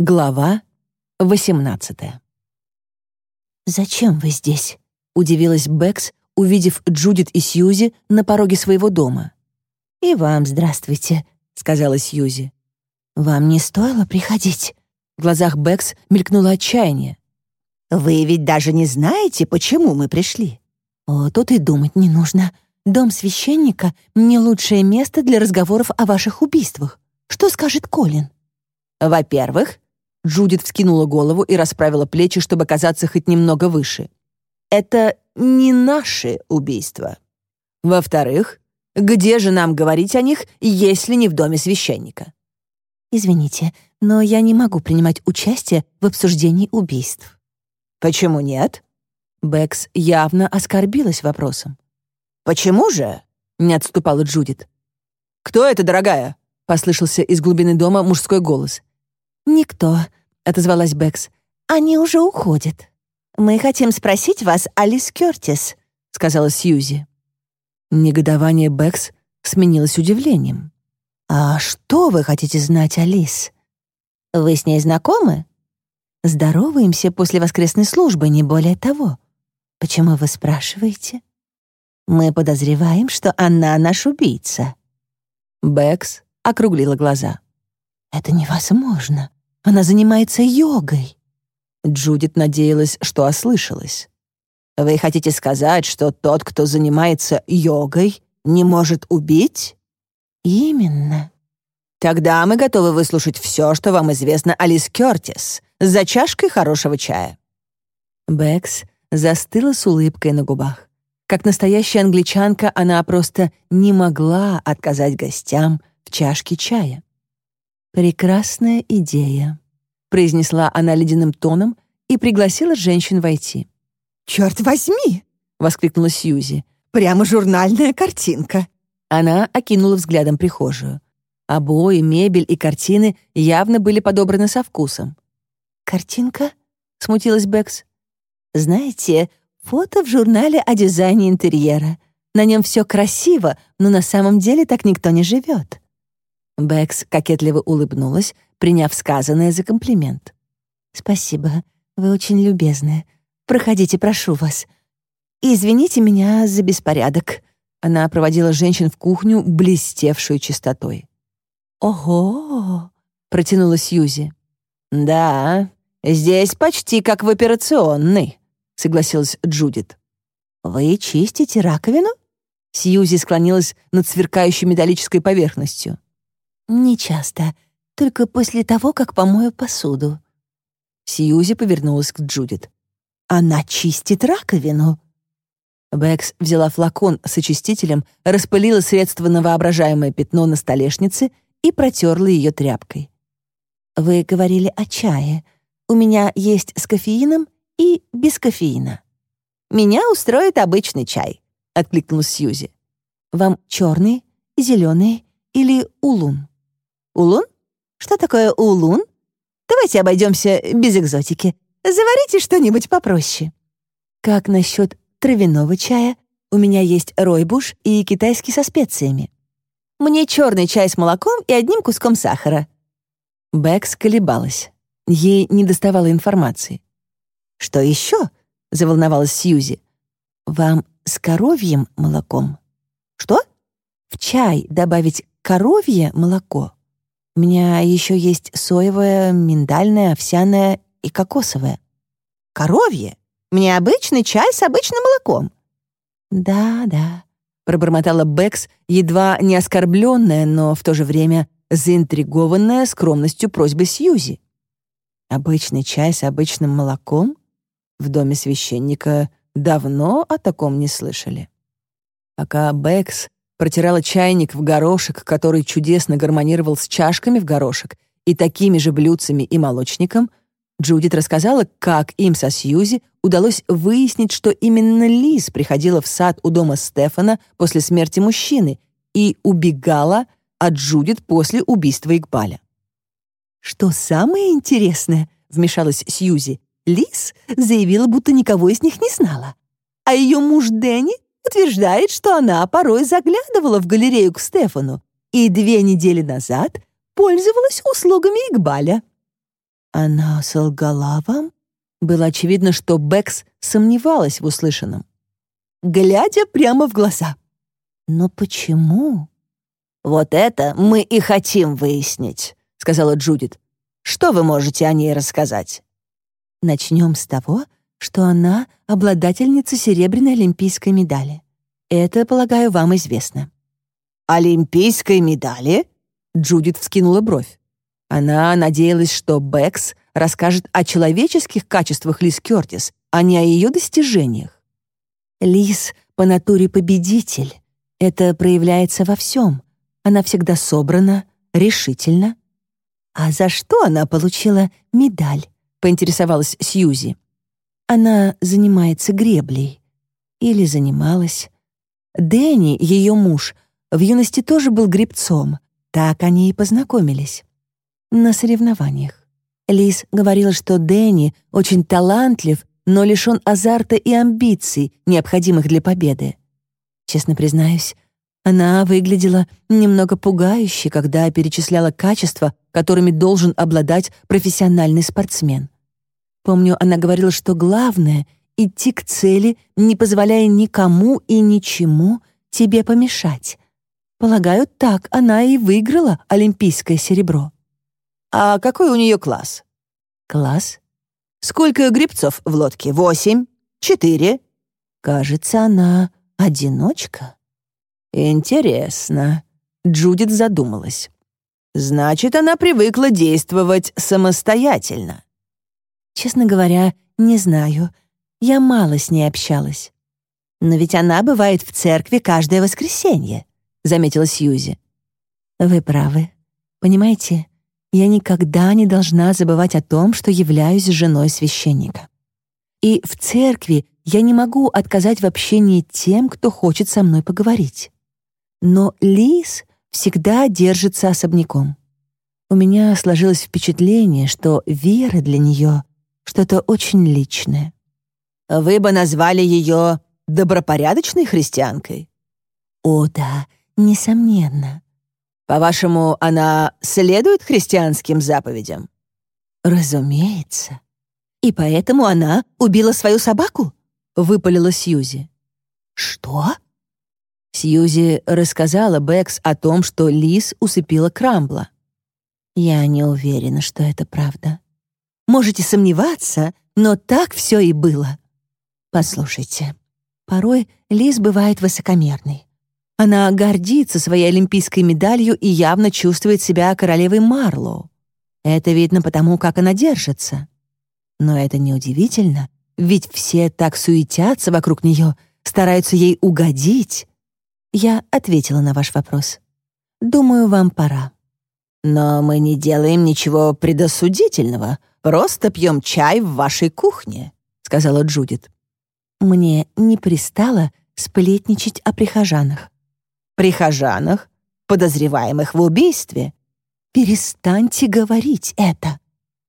Глава 18 «Зачем вы здесь?» — удивилась Бэкс, увидев Джудит и Сьюзи на пороге своего дома. «И вам здравствуйте», — сказала Сьюзи. «Вам не стоило приходить?» В глазах Бэкс мелькнуло отчаяние. «Вы ведь даже не знаете, почему мы пришли?» «О, тут и думать не нужно. Дом священника — не лучшее место для разговоров о ваших убийствах. Что скажет Колин?» «Во-первых, Джудит вскинула голову и расправила плечи, чтобы казаться хоть немного выше. «Это не наши убийства. Во-вторых, где же нам говорить о них, если не в доме священника?» «Извините, но я не могу принимать участие в обсуждении убийств». «Почему нет?» Бэкс явно оскорбилась вопросом. «Почему же?» — не отступала Джудит. «Кто это, дорогая?» — послышался из глубины дома мужской голос. «Никто», — отозвалась Бэкс. «Они уже уходят. Мы хотим спросить вас, Алис Кёртис», — сказала Сьюзи. Негодование Бэкс сменилось удивлением. «А что вы хотите знать, Алис? Вы с ней знакомы?» «Здороваемся после воскресной службы, не более того. Почему вы спрашиваете?» «Мы подозреваем, что она наш убийца». Бэкс округлила глаза. «Это невозможно. Она занимается йогой». Джудит надеялась, что ослышалась. «Вы хотите сказать, что тот, кто занимается йогой, не может убить?» «Именно». «Тогда мы готовы выслушать все, что вам известно о Лиз Кёртис, за чашкой хорошего чая». Бэкс застыла с улыбкой на губах. Как настоящая англичанка, она просто не могла отказать гостям в чашке чая. «Прекрасная идея», — произнесла она ледяным тоном и пригласила женщин войти. «Черт возьми!» — воскликнула Сьюзи. «Прямо журнальная картинка!» Она окинула взглядом прихожую. Обои, мебель и картины явно были подобраны со вкусом. «Картинка?» — смутилась Бэкс. «Знаете, фото в журнале о дизайне интерьера. На нем все красиво, но на самом деле так никто не живет. Бэкс кокетливо улыбнулась, приняв сказанное за комплимент. «Спасибо, вы очень любезны. Проходите, прошу вас. извините меня за беспорядок». Она проводила женщин в кухню, блестевшую чистотой. «Ого!» — протянула Сьюзи. «Да, здесь почти как в операционной», — согласилась Джудит. «Вы чистите раковину?» Сьюзи склонилась над сверкающей металлической поверхностью. «Не часто, только после того, как помою посуду». Сьюзи повернулась к Джудит. «Она чистит раковину». Бэкс взяла флакон с очистителем, распылила средство на воображаемое пятно на столешнице и протерла ее тряпкой. «Вы говорили о чае. У меня есть с кофеином и без кофеина». «Меня устроит обычный чай», — откликнулась Сьюзи. «Вам черный, зеленый или улун?» Улун? Что такое улун? Давайте обойдемся без экзотики. Заварите что-нибудь попроще. Как насчет травяного чая? У меня есть ройбуш и китайский со специями. Мне черный чай с молоком и одним куском сахара. Бэкс колебалась. Ей не доставало информации. «Что еще?» — заволновалась Сьюзи. «Вам с коровьим молоком». «Что?» «В чай добавить коровье молоко». У меня еще есть соевое, миндальное, овсяное и кокосовое. Коровье? Мне обычный чай с обычным молоком. Да, да, пробормотала Бэкс, едва не оскорбленная, но в то же время заинтригованная скромностью просьбы Сьюзи. Обычный чай с обычным молоком? В доме священника давно о таком не слышали. Пока Бэкс протирала чайник в горошек, который чудесно гармонировал с чашками в горошек и такими же блюдцами и молочником, Джудит рассказала, как им со Сьюзи удалось выяснить, что именно Лиз приходила в сад у дома Стефана после смерти мужчины и убегала от Джудит после убийства Игбаля. «Что самое интересное», — вмешалась Сьюзи, Лиз заявила, будто никого из них не знала. А ее муж Дэнни утверждает, что она порой заглядывала в галерею к Стефану и две недели назад пользовалась услугами Игбаля. Она солгала вам? Было очевидно, что Бэкс сомневалась в услышанном. Глядя прямо в глаза. Но почему? «Вот это мы и хотим выяснить», — сказала Джудит. «Что вы можете о ней рассказать?» Начнем с того, что она обладательница серебряной олимпийской медали. Это, полагаю, вам известно. «Олимпийской медали?» Джудит вскинула бровь. Она надеялась, что Бэкс расскажет о человеческих качествах Лиз Кёртис, а не о ее достижениях. Лиз по натуре победитель. Это проявляется во всем. Она всегда собрана, решительна. А за что она получила медаль? Поинтересовалась Сьюзи. Она занимается греблей. Или занималась. Дэнни, ее муж, в юности тоже был гребцом. Так они и познакомились. На соревнованиях. Лиз говорила, что Дэнни очень талантлив, но лишен азарта и амбиций, необходимых для победы. Честно признаюсь, она выглядела немного пугающе, когда перечисляла качества, которыми должен обладать профессиональный спортсмен. Помню, она говорила, что главное — идти к цели, не позволяя никому и ничему тебе помешать. Полагаю, так она и выиграла олимпийское серебро. А какой у нее класс? Класс? Сколько грибцов в лодке? Восемь? Четыре? Кажется, она одиночка. Интересно. Джудит задумалась. Значит, она привыкла действовать самостоятельно. Честно говоря, не знаю. Я мало с ней общалась. Но ведь она бывает в церкви каждое воскресенье, заметила Сьюзи. Вы правы. Понимаете, я никогда не должна забывать о том, что являюсь женой священника. И в церкви я не могу отказать в общении тем, кто хочет со мной поговорить. Но Лис всегда держится особняком. У меня сложилось впечатление, что вера для нее что-то очень личное. Вы бы назвали ее добропорядочной христианкой? О, да, несомненно. По-вашему, она следует христианским заповедям? Разумеется. И поэтому она убила свою собаку? Выпалила Сьюзи. Что? Сьюзи рассказала Бэкс о том, что Лис усыпила Крамбла. Я не уверена, что это правда. Можете сомневаться, но так все и было. Послушайте, порой Лиз бывает высокомерной. Она гордится своей олимпийской медалью и явно чувствует себя королевой Марлоу. Это видно потому, как она держится. Но это неудивительно, ведь все так суетятся вокруг нее, стараются ей угодить. Я ответила на ваш вопрос. Думаю, вам пора. Но мы не делаем ничего предосудительного, Просто пьем чай в вашей кухне», — сказала Джудит. «Мне не пристало сплетничать о прихожанах». «Прихожанах, подозреваемых в убийстве?» «Перестаньте говорить это».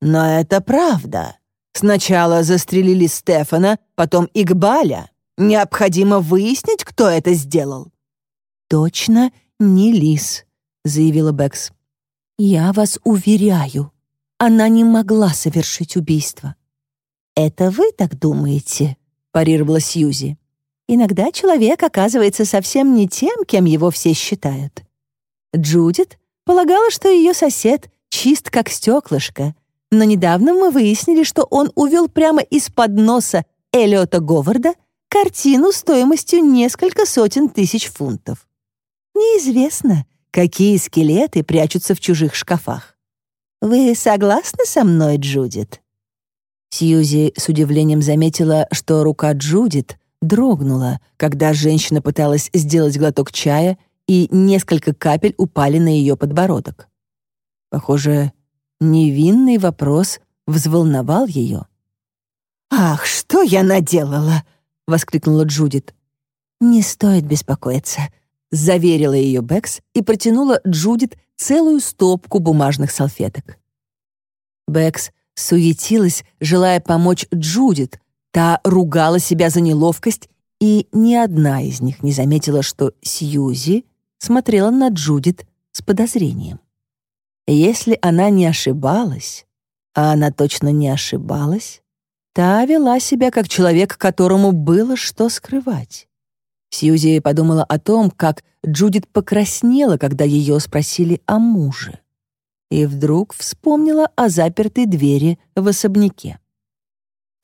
«Но это правда. Сначала застрелили Стефана, потом Игбаля. Необходимо выяснить, кто это сделал». «Точно не Лис», — заявила Бэкс. «Я вас уверяю, она не могла совершить убийство. «Это вы так думаете?» — парировала Сьюзи. «Иногда человек оказывается совсем не тем, кем его все считают». Джудит полагала, что ее сосед чист как стеклышко, но недавно мы выяснили, что он увел прямо из-под носа Эллиота Говарда картину стоимостью несколько сотен тысяч фунтов. Неизвестно, какие скелеты прячутся в чужих шкафах. Вы согласны со мной, Джудит?» Сьюзи с удивлением заметила, что рука Джудит дрогнула, когда женщина пыталась сделать глоток чая, и несколько капель упали на ее подбородок. Похоже, невинный вопрос взволновал ее. «Ах, что я наделала!» — воскликнула Джудит. «Не стоит беспокоиться», — заверила ее Бэкс и протянула Джудит целую стопку бумажных салфеток. Бэкс суетилась, желая помочь Джудит. Та ругала себя за неловкость, и ни одна из них не заметила, что Сьюзи смотрела на Джудит с подозрением. Если она не ошибалась, А она точно не ошибалась. Та вела себя как человек, которому было что скрывать. Сьюзи подумала о том, как Джудит покраснела, когда ее спросили о муже. И вдруг вспомнила о запертой двери в особняке.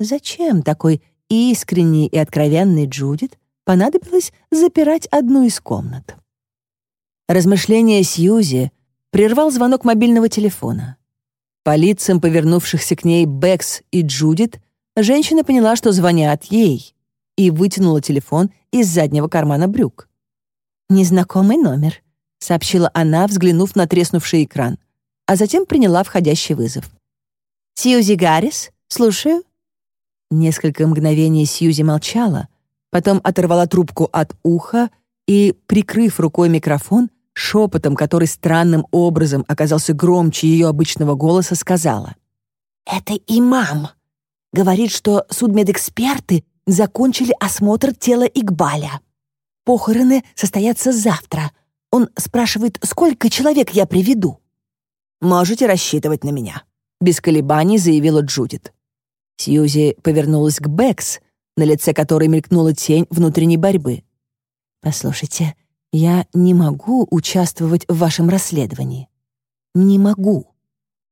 Зачем такой искренней и откровенной Джудит понадобилось запирать одну из комнат? Размышления Сьюзи прервал звонок мобильного телефона. По лицам повернувшихся к ней Бэкс и Джудит женщина поняла, что звонят ей, и вытянула телефон из заднего кармана брюк. «Незнакомый номер», — сообщила она, взглянув на треснувший экран, а затем приняла входящий вызов. «Сьюзи Гаррис, слушаю». Несколько мгновений Сьюзи молчала, потом оторвала трубку от уха и, прикрыв рукой микрофон, шепотом, который странным образом оказался громче ее обычного голоса, сказала. «Это имам. Говорит, что судмедэксперты закончили осмотр тела Игбаля. Похороны состоятся завтра. Он спрашивает, сколько человек я приведу». «Можете рассчитывать на меня», — без колебаний заявила Джудит. Сьюзи повернулась к Бэкс, на лице которой мелькнула тень внутренней борьбы. «Послушайте, я не могу участвовать в вашем расследовании. Не могу.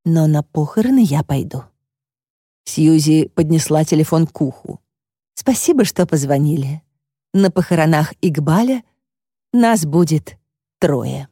Но на похороны я пойду». Сьюзи поднесла телефон к уху. «Спасибо, что позвонили. На похоронах Игбаля нас будет трое».